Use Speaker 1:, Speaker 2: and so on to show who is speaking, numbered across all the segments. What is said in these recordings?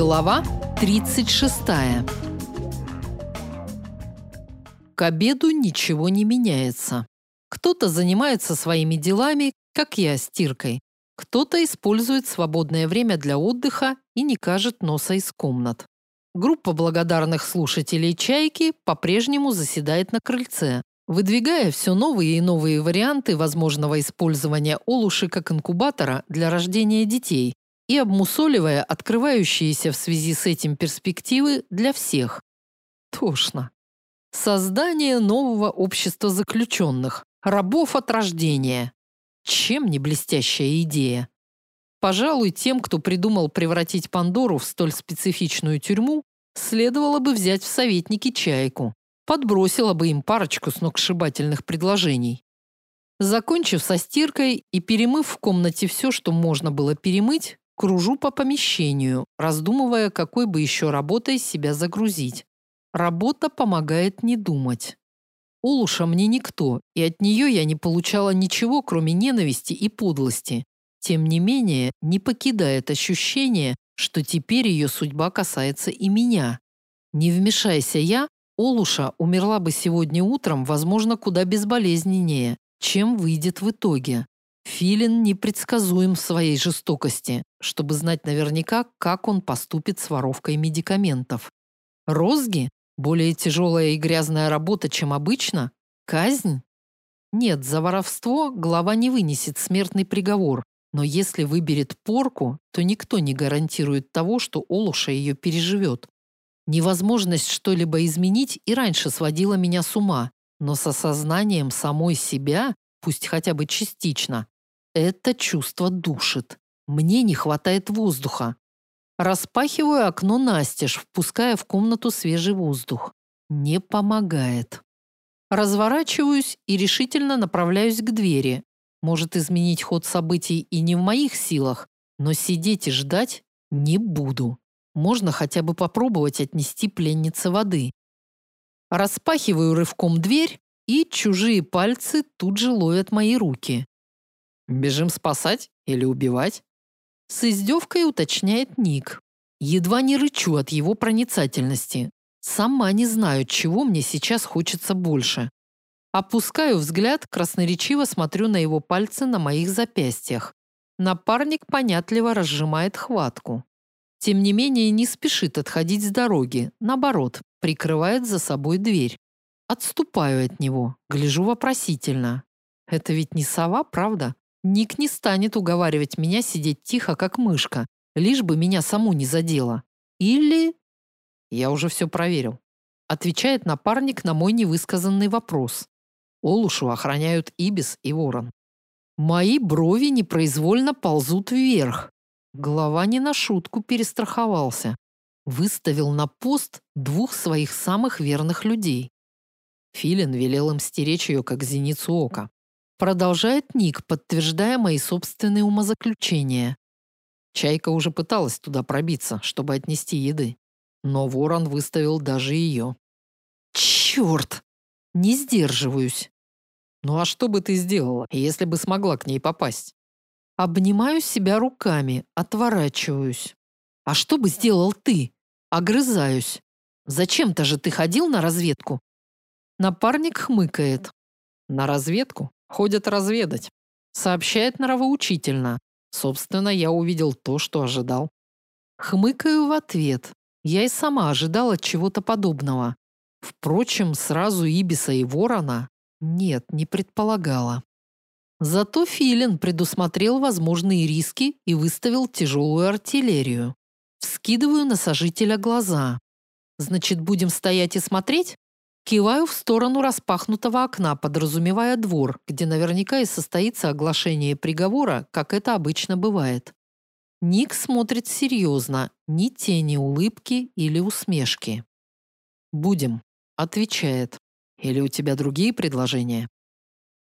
Speaker 1: Глава 36. К обеду ничего не меняется. Кто-то занимается своими делами, как я, стиркой. Кто-то использует свободное время для отдыха и не кажет носа из комнат. Группа благодарных слушателей «Чайки» по-прежнему заседает на крыльце, выдвигая все новые и новые варианты возможного использования олуши как инкубатора для рождения детей и обмусоливая открывающиеся в связи с этим перспективы для всех. Тошно. Создание нового общества заключенных, рабов от рождения. Чем не блестящая идея? Пожалуй, тем, кто придумал превратить Пандору в столь специфичную тюрьму, следовало бы взять в советники Чайку подбросила бы им парочку сногсшибательных предложений. Закончив со стиркой и перемыв в комнате все, что можно было перемыть, кружу по помещению, раздумывая, какой бы еще работой себя загрузить. Работа помогает не думать. Улуша мне никто, и от нее я не получала ничего, кроме ненависти и подлости. Тем не менее, не покидает ощущение, что теперь ее судьба касается и меня. Не вмешайся я, Олуша умерла бы сегодня утром, возможно, куда безболезненнее, чем выйдет в итоге. Филин непредсказуем в своей жестокости, чтобы знать наверняка, как он поступит с воровкой медикаментов. Розги? Более тяжелая и грязная работа, чем обычно? Казнь? Нет, за воровство глава не вынесет смертный приговор, но если выберет порку, то никто не гарантирует того, что Олуша ее переживет. Невозможность что-либо изменить и раньше сводила меня с ума, но с осознанием самой себя, пусть хотя бы частично, это чувство душит. Мне не хватает воздуха. Распахиваю окно настежь, впуская в комнату свежий воздух. Не помогает. Разворачиваюсь и решительно направляюсь к двери. Может изменить ход событий и не в моих силах, но сидеть и ждать не буду. Можно хотя бы попробовать отнести пленнице воды. Распахиваю рывком дверь, и чужие пальцы тут же ловят мои руки. «Бежим спасать или убивать?» С издевкой уточняет Ник. Едва не рычу от его проницательности. Сама не знаю, чего мне сейчас хочется больше. Опускаю взгляд, красноречиво смотрю на его пальцы на моих запястьях. Напарник понятливо разжимает хватку. Тем не менее, не спешит отходить с дороги, наоборот, прикрывает за собой дверь. Отступаю от него, гляжу вопросительно. Это ведь не сова, правда? Ник не станет уговаривать меня сидеть тихо, как мышка, лишь бы меня саму не задело. Или... Я уже все проверил. Отвечает напарник на мой невысказанный вопрос. Олушу охраняют Ибис и Ворон. Мои брови непроизвольно ползут вверх. Глава не на шутку перестраховался. Выставил на пост двух своих самых верных людей. Филин велел им стеречь ее, как зеницу ока. Продолжает Ник, подтверждая мои собственные умозаключения. Чайка уже пыталась туда пробиться, чтобы отнести еды. Но ворон выставил даже ее. Черт! Не сдерживаюсь. Ну а что бы ты сделала, если бы смогла к ней попасть? Обнимаю себя руками, отворачиваюсь. А что бы сделал ты? Огрызаюсь. Зачем-то же ты ходил на разведку? Напарник хмыкает. На разведку? Ходят разведать. Сообщает нравоучительно. Собственно, я увидел то, что ожидал. Хмыкаю в ответ. Я и сама ожидала чего-то подобного. Впрочем, сразу Ибиса и Ворона нет, не предполагала. Зато Филин предусмотрел возможные риски и выставил тяжелую артиллерию. Вскидываю на сожителя глаза. Значит, будем стоять и смотреть? Киваю в сторону распахнутого окна, подразумевая двор, где наверняка и состоится оглашение приговора, как это обычно бывает. Ник смотрит серьезно, ни тени улыбки или усмешки. «Будем», — отвечает. «Или у тебя другие предложения?»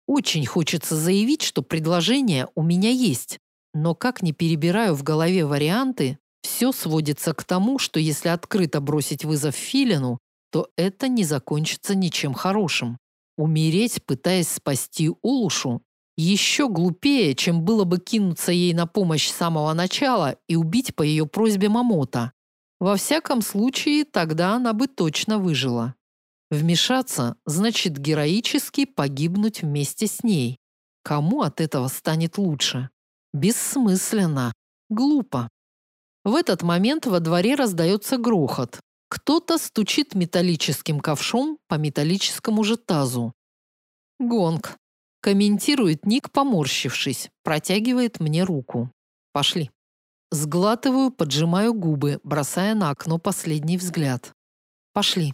Speaker 1: Очень хочется заявить, что предложение у меня есть, но как ни перебираю в голове варианты, все сводится к тому, что если открыто бросить вызов Филину, то это не закончится ничем хорошим. Умереть, пытаясь спасти Улушу, еще глупее, чем было бы кинуться ей на помощь с самого начала и убить по ее просьбе Мамота. Во всяком случае, тогда она бы точно выжила. Вмешаться значит героически погибнуть вместе с ней. Кому от этого станет лучше? Бессмысленно. Глупо. В этот момент во дворе раздается грохот. Кто-то стучит металлическим ковшом по металлическому же тазу. Гонг. Комментирует Ник, поморщившись, протягивает мне руку. Пошли. Сглатываю, поджимаю губы, бросая на окно последний взгляд. Пошли.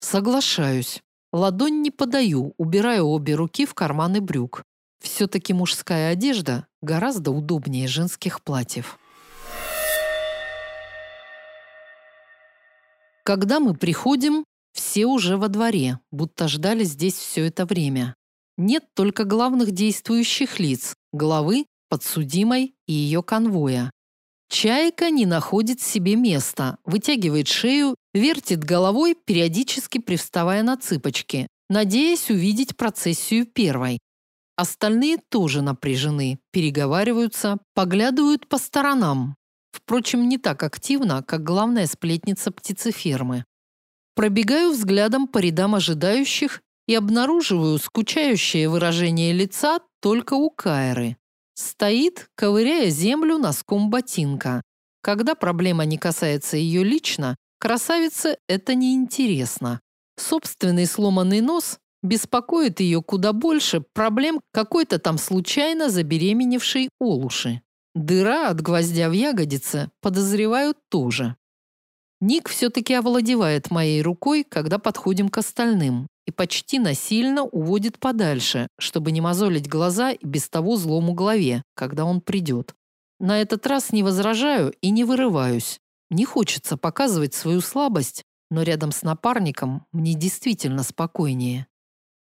Speaker 1: Соглашаюсь. Ладонь не подаю, убираю обе руки в карманы брюк. Все-таки мужская одежда гораздо удобнее женских платьев. Когда мы приходим, все уже во дворе, будто ждали здесь все это время. Нет только главных действующих лиц, главы, подсудимой и ее конвоя. Чайка не находит себе места, вытягивает шею, вертит головой, периодически привставая на цыпочки, надеясь увидеть процессию первой. Остальные тоже напряжены, переговариваются, поглядывают по сторонам. Впрочем, не так активно, как главная сплетница птицефермы. Пробегаю взглядом по рядам ожидающих и обнаруживаю скучающее выражение лица только у Кайры. Стоит, ковыряя землю носком ботинка. Когда проблема не касается ее лично, красавице это не интересно. Собственный сломанный нос беспокоит ее куда больше проблем какой-то там случайно забеременевшей Олуши. Дыра от гвоздя в ягодице, подозревают, тоже. Ник все-таки овладевает моей рукой, когда подходим к остальным, и почти насильно уводит подальше, чтобы не мозолить глаза и без того злому голове, когда он придет. На этот раз не возражаю и не вырываюсь. Не хочется показывать свою слабость, но рядом с напарником мне действительно спокойнее.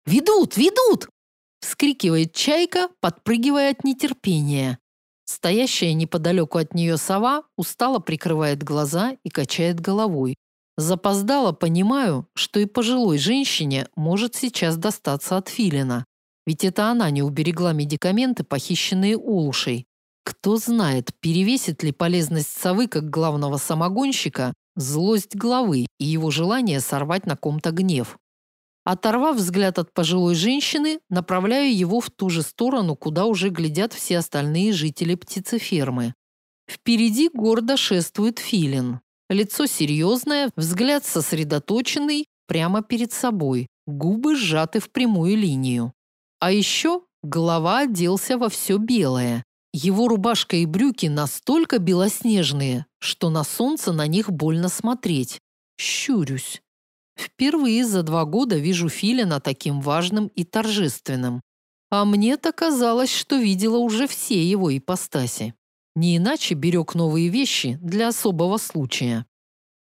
Speaker 1: «Ведут! Ведут!» – вскрикивает чайка, подпрыгивая от нетерпения. Стоящая неподалеку от нее сова устало прикрывает глаза и качает головой. Запоздало понимаю, что и пожилой женщине может сейчас достаться от филина. Ведь это она не уберегла медикаменты, похищенные Улушей. Кто знает, перевесит ли полезность совы как главного самогонщика злость главы и его желание сорвать на ком-то гнев. Оторвав взгляд от пожилой женщины, направляю его в ту же сторону, куда уже глядят все остальные жители птицефермы. Впереди гордо шествует филин. Лицо серьезное, взгляд сосредоточенный, прямо перед собой, губы сжаты в прямую линию. А еще голова оделся во все белое. Его рубашка и брюки настолько белоснежные, что на солнце на них больно смотреть. Щурюсь. Впервые за два года вижу Филина таким важным и торжественным. А мне-то казалось, что видела уже все его ипостаси. Не иначе берег новые вещи для особого случая.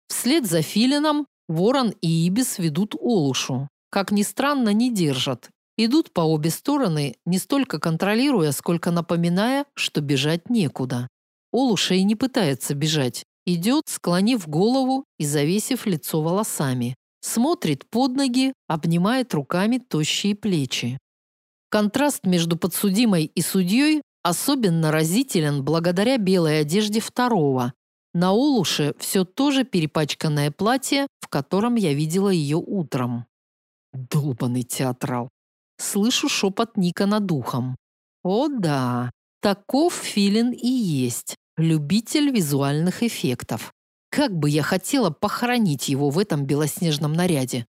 Speaker 1: Вслед за Филином Ворон и Ибис ведут Олушу. Как ни странно, не держат. Идут по обе стороны, не столько контролируя, сколько напоминая, что бежать некуда. Олуша и не пытается бежать. Идет, склонив голову и завесив лицо волосами. Смотрит под ноги, обнимает руками тощие плечи. Контраст между подсудимой и судьей особенно разителен благодаря белой одежде второго. На Олуше все то же перепачканное платье, в котором я видела ее утром. Долбанный театрал. Слышу шепот Ника над ухом. О да, таков Филин и есть, любитель визуальных эффектов. Как бы я хотела похоронить его в этом белоснежном наряде.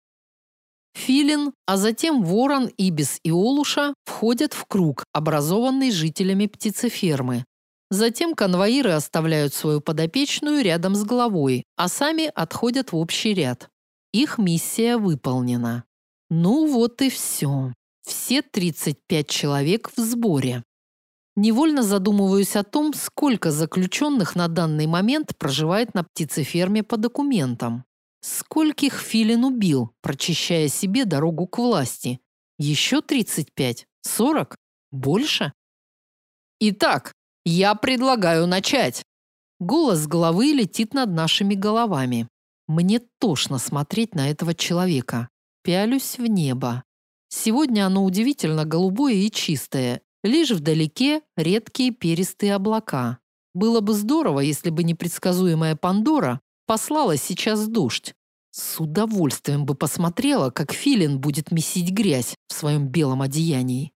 Speaker 1: Филин, а затем Ворон, Ибис и Олуша входят в круг, образованный жителями птицефермы. Затем конвоиры оставляют свою подопечную рядом с головой, а сами отходят в общий ряд. Их миссия выполнена. Ну вот и все. Все 35 человек в сборе. Невольно задумываюсь о том, сколько заключенных на данный момент проживает на птицеферме по документам. Скольких Филин убил, прочищая себе дорогу к власти? Еще 35? 40? Больше? Итак, я предлагаю начать. Голос головы летит над нашими головами. Мне тошно смотреть на этого человека. Пялюсь в небо. Сегодня оно удивительно голубое и чистое, Лишь вдалеке редкие перистые облака. Было бы здорово, если бы непредсказуемая Пандора послала сейчас дождь. С удовольствием бы посмотрела, как Филин будет месить грязь в своем белом одеянии.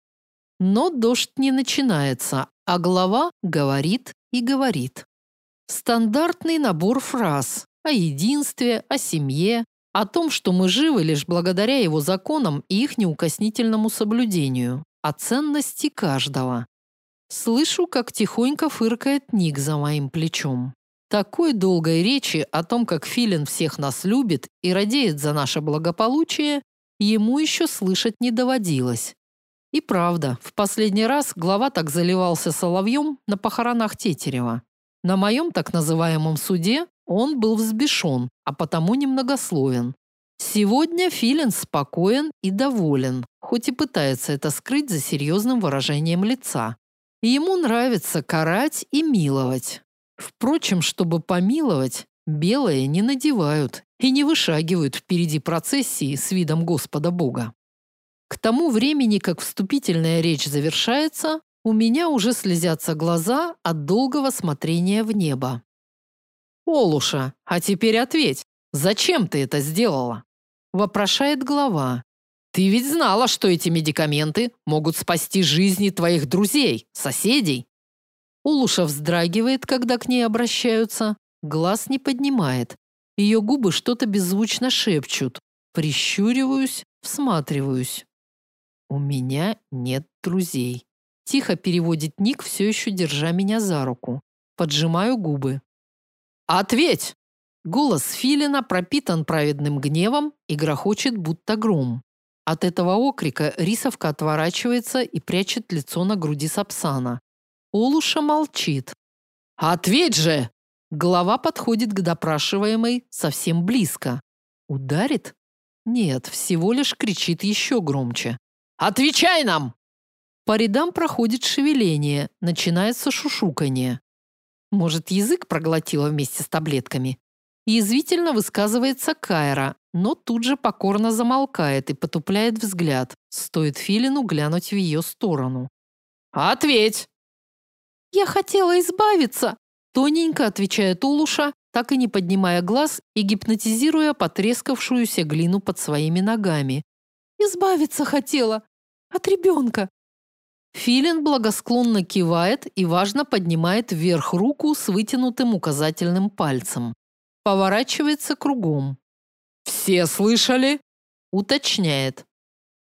Speaker 1: Но дождь не начинается, а голова говорит и говорит. Стандартный набор фраз о единстве, о семье, о том, что мы живы лишь благодаря его законам и их неукоснительному соблюдению, о ценности каждого. Слышу, как тихонько фыркает Ник за моим плечом. Такой долгой речи о том, как Филин всех нас любит и радеет за наше благополучие, ему еще слышать не доводилось. И правда, в последний раз глава так заливался соловьем на похоронах Тетерева. На моем так называемом суде он был взбешен, а потому немногословен. Сегодня Филин спокоен и доволен, хоть и пытается это скрыть за серьезным выражением лица. Ему нравится карать и миловать. Впрочем, чтобы помиловать, белые не надевают и не вышагивают впереди процессии с видом Господа Бога. К тому времени, как вступительная речь завершается, у меня уже слезятся глаза от долгого смотрения в небо. «Олуша, а теперь ответь, зачем ты это сделала?» Вопрошает глава. «Ты ведь знала, что эти медикаменты могут спасти жизни твоих друзей, соседей?» Улуша вздрагивает, когда к ней обращаются, глаз не поднимает. Ее губы что-то беззвучно шепчут. Прищуриваюсь, всматриваюсь. «У меня нет друзей». Тихо переводит Ник, все еще держа меня за руку. Поджимаю губы. «Ответь!» Голос Филина пропитан праведным гневом и грохочет, будто гром. От этого окрика рисовка отворачивается и прячет лицо на груди Сапсана. Олуша молчит. «Ответь же!» Голова подходит к допрашиваемой совсем близко. Ударит? Нет, всего лишь кричит еще громче. «Отвечай нам!» По рядам проходит шевеление, начинается шушуканье. Может, язык проглотила вместе с таблетками? Язвительно высказывается Кайра, но тут же покорно замолкает и потупляет взгляд. Стоит Филину глянуть в ее сторону. «Ответь!» «Я хотела избавиться!» Тоненько отвечает Улуша, так и не поднимая глаз и гипнотизируя потрескавшуюся глину под своими ногами. «Избавиться хотела! От ребенка!» Филин благосклонно кивает и важно поднимает вверх руку с вытянутым указательным пальцем. Поворачивается кругом. «Все слышали?» Уточняет.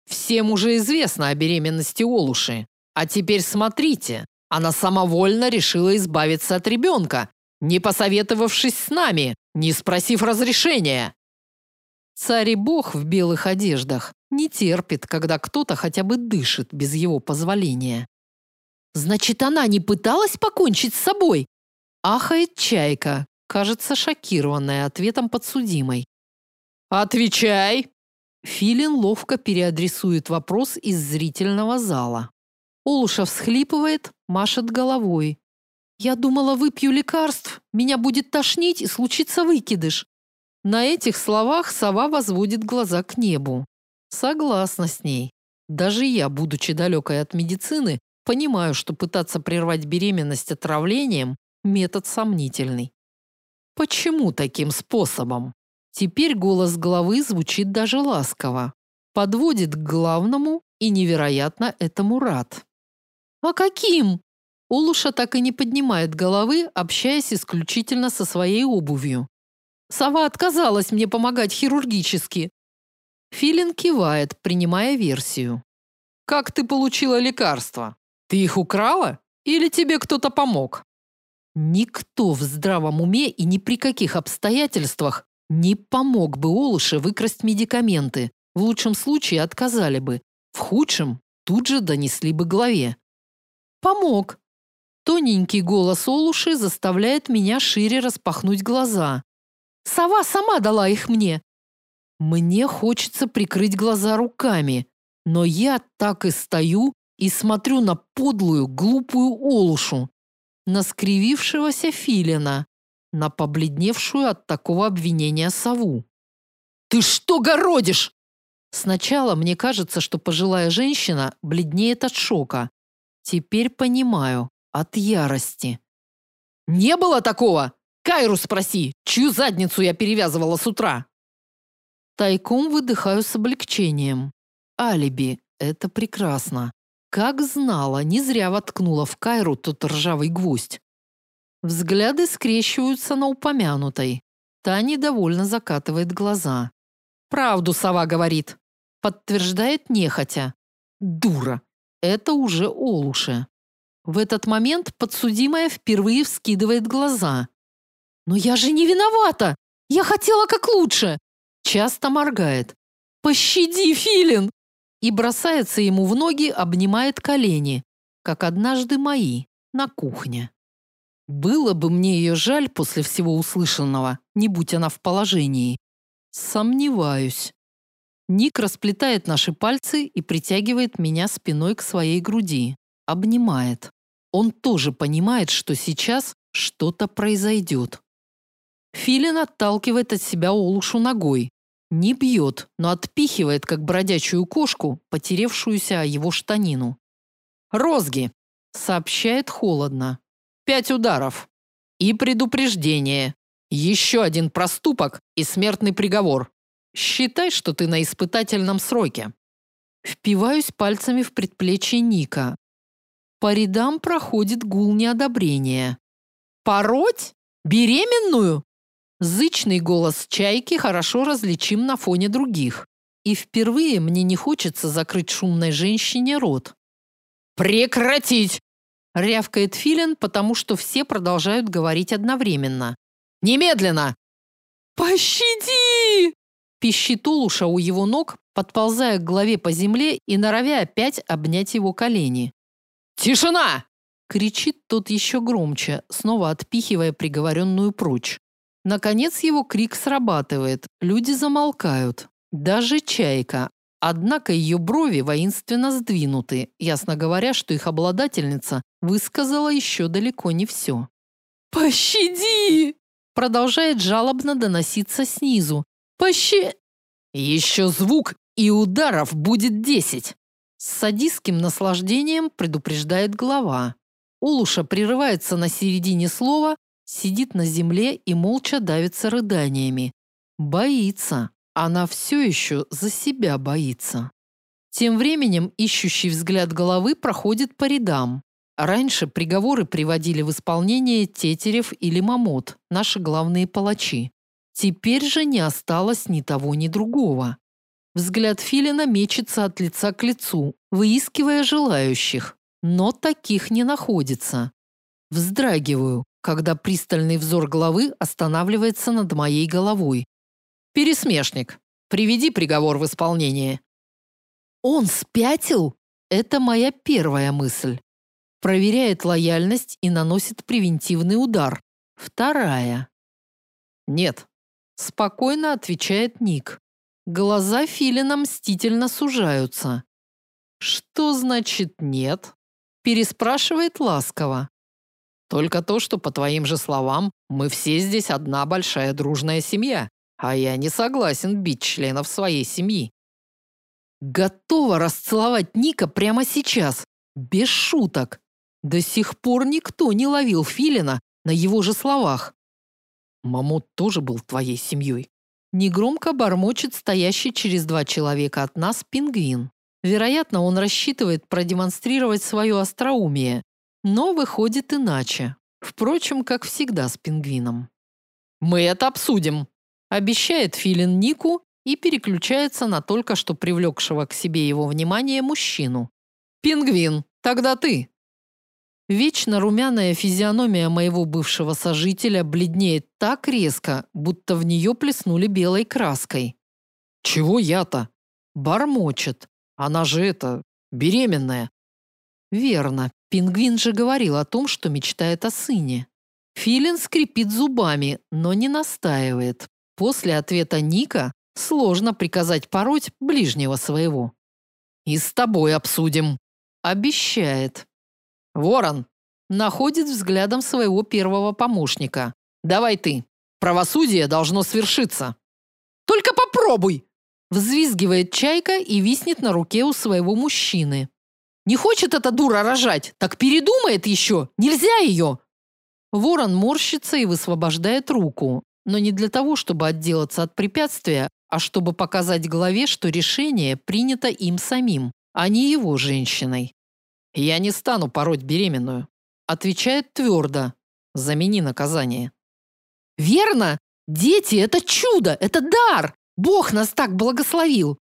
Speaker 1: «Всем уже известно о беременности Олуши. А теперь смотрите, она самовольно решила избавиться от ребенка, не посоветовавшись с нами, не спросив разрешения. Царь и бог в белых одеждах не терпит, когда кто-то хотя бы дышит без его позволения. Значит, она не пыталась покончить с собой? Ахает чайка, кажется шокированная ответом подсудимой. Отвечай. Филин ловко переадресует вопрос из зрительного зала. Олуша всхлипывает, машет головой. «Я думала, выпью лекарств, меня будет тошнить и случится выкидыш». На этих словах сова возводит глаза к небу. Согласна с ней. Даже я, будучи далекой от медицины, понимаю, что пытаться прервать беременность отравлением – метод сомнительный. Почему таким способом? Теперь голос головы звучит даже ласково. Подводит к главному и невероятно этому рад. «А каким?» Олуша так и не поднимает головы, общаясь исключительно со своей обувью. «Сова отказалась мне помогать хирургически». Филин кивает, принимая версию. «Как ты получила лекарства? Ты их украла? Или тебе кто-то помог?» Никто в здравом уме и ни при каких обстоятельствах не помог бы Олуше выкрасть медикаменты. В лучшем случае отказали бы. В худшем тут же донесли бы главе. Помог. Тоненький голос Олуши заставляет меня шире распахнуть глаза. Сова сама дала их мне. Мне хочется прикрыть глаза руками, но я так и стою и смотрю на подлую, глупую Олушу, на скривившегося филина, на побледневшую от такого обвинения сову. «Ты что городишь?» Сначала мне кажется, что пожилая женщина бледнеет от шока, Теперь понимаю, от ярости. Не было такого. Кайру спроси, чью задницу я перевязывала с утра. Тайком выдыхаю с облегчением. Алиби это прекрасно. Как знала, не зря воткнула в Кайру тот ржавый гвоздь. Взгляды скрещиваются на упомянутой. Та недовольно закатывает глаза. Правду сова говорит. Подтверждает нехотя. Дура. Это уже Олуше. В этот момент подсудимая впервые вскидывает глаза. «Но я же не виновата! Я хотела как лучше!» Часто моргает. «Пощади, Филин!» И бросается ему в ноги, обнимает колени, как однажды мои, на кухне. Было бы мне ее жаль после всего услышанного, не будь она в положении. Сомневаюсь. Ник расплетает наши пальцы и притягивает меня спиной к своей груди. Обнимает. Он тоже понимает, что сейчас что-то произойдет. Филин отталкивает от себя Олушу ногой. Не бьет, но отпихивает, как бродячую кошку, потеревшуюся о его штанину. «Розги!» – сообщает холодно. «Пять ударов. И предупреждение. Еще один проступок и смертный приговор. Считай, что ты на испытательном сроке». Впиваюсь пальцами в предплечье Ника. По рядам проходит гул неодобрения. «Пороть? Беременную?» Зычный голос чайки хорошо различим на фоне других. И впервые мне не хочется закрыть шумной женщине рот. «Прекратить!» – рявкает Филин, потому что все продолжают говорить одновременно. «Немедленно!» «Пощади!» – пищит Улуша у его ног, подползая к голове по земле и норовя опять обнять его колени. «Тишина!» – кричит тот еще громче, снова отпихивая приговоренную прочь. Наконец его крик срабатывает, люди замолкают. Даже чайка. Однако ее брови воинственно сдвинуты, ясно говоря, что их обладательница высказала еще далеко не все. «Пощади!» Продолжает жалобно доноситься снизу. «Пощи...» «Еще звук, и ударов будет десять!» С садистским наслаждением предупреждает глава. Улуша прерывается на середине слова, Сидит на земле и молча давится рыданиями. Боится. Она все еще за себя боится. Тем временем ищущий взгляд головы проходит по рядам. Раньше приговоры приводили в исполнение Тетерев или Мамот, наши главные палачи. Теперь же не осталось ни того, ни другого. Взгляд Филина мечется от лица к лицу, выискивая желающих, но таких не находится. Вздрагиваю, когда пристальный взор главы останавливается над моей головой. Пересмешник, приведи приговор в исполнение. Он спятил? Это моя первая мысль. Проверяет лояльность и наносит превентивный удар. Вторая. Нет. Спокойно отвечает Ник. Глаза Филина мстительно сужаются. Что значит нет? Переспрашивает ласково. Только то, что, по твоим же словам, мы все здесь одна большая дружная семья, а я не согласен бить членов своей семьи. Готова расцеловать Ника прямо сейчас, без шуток. До сих пор никто не ловил Филина на его же словах. Мамот тоже был твоей семьей. Негромко бормочет стоящий через два человека от нас пингвин. Вероятно, он рассчитывает продемонстрировать свое остроумие, но выходит иначе. Впрочем, как всегда с пингвином. «Мы это обсудим», – обещает Филин Нику и переключается на только что привлекшего к себе его внимание мужчину. «Пингвин, тогда ты». Вечно румяная физиономия моего бывшего сожителя бледнеет так резко, будто в нее плеснули белой краской. «Чего я-то?» Бормочет. «Она же это, беременная». Верно, Пингвин же говорил о том, что мечтает о сыне. Филин скрипит зубами, но не настаивает. После ответа Ника сложно приказать пороть ближнего своего. «И с тобой обсудим», – обещает. Ворон находит взглядом своего первого помощника. «Давай ты. Правосудие должно свершиться». «Только попробуй!» Взвизгивает чайка и виснет на руке у своего мужчины. Не хочет эта дура рожать, так передумает еще. Нельзя ее. Ворон морщится и высвобождает руку, но не для того, чтобы отделаться от препятствия, а чтобы показать главе, что решение принято им самим, а не его женщиной. «Я не стану пороть беременную», – отвечает твердо. «Замени наказание».
Speaker 2: «Верно! Дети – это чудо, это дар! Бог нас так благословил!»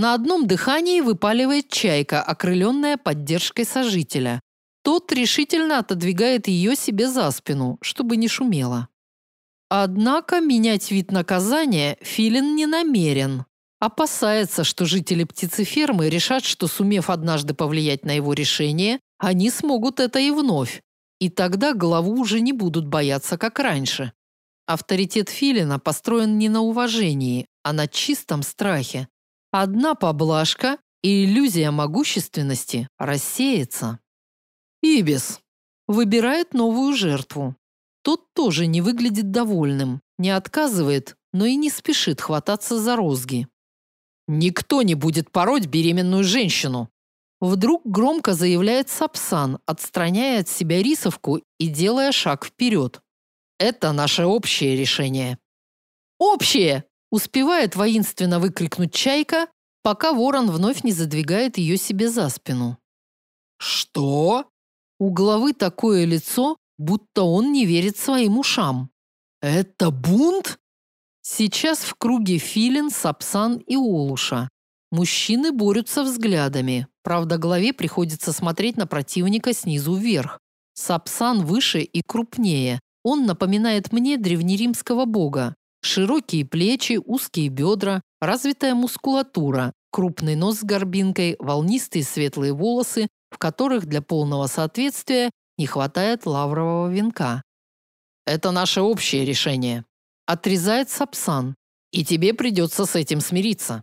Speaker 1: На одном дыхании выпаливает чайка, окрыленная поддержкой сожителя. Тот решительно отодвигает ее себе за спину, чтобы не шумело. Однако менять вид наказания Филин не намерен. Опасается, что жители птицефермы решат, что сумев однажды повлиять на его решение, они смогут это и вновь. И тогда главу уже не будут бояться, как раньше. Авторитет Филина построен не на уважении, а на чистом страхе. Одна поблажка, и иллюзия могущественности рассеется. Ибис выбирает новую жертву. Тот тоже не выглядит довольным, не отказывает, но и не спешит хвататься за розги. Никто не будет пороть беременную женщину. Вдруг громко заявляет Сапсан, отстраняя от себя рисовку и делая шаг вперед. Это наше общее решение. Общее! Успевает воинственно выкрикнуть чайка, пока ворон вновь не задвигает ее себе за спину. Что? У главы такое лицо, будто он не верит своим ушам. Это бунт? Сейчас в круге Филин, Сапсан и Олуша. Мужчины борются взглядами. Правда, главе приходится смотреть на противника снизу вверх. Сапсан выше и крупнее. Он напоминает мне древнеримского бога. Широкие плечи, узкие бедра, развитая мускулатура, крупный нос с горбинкой, волнистые светлые волосы, в которых для полного соответствия не хватает лаврового венка. Это наше общее решение. Отрезает Сапсан. И тебе придется с этим смириться.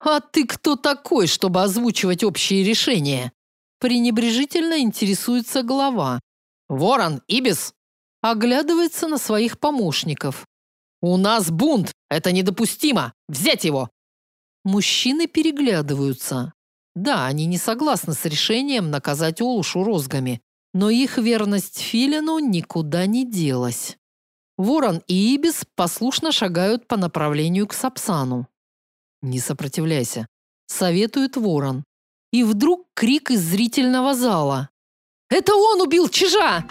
Speaker 1: А ты кто такой, чтобы озвучивать общие решения? Пренебрежительно интересуется глава. Ворон, Ибис оглядывается на своих помощников. У нас бунт. Это недопустимо. Взять его. Мужчины переглядываются. Да, они не согласны с решением наказать Олушу розгами, но их верность Филину никуда не делась. Ворон и Ибис послушно шагают по направлению к Сапсану. Не сопротивляйся, советует Ворон. И вдруг крик из зрительного зала. Это он убил чижа!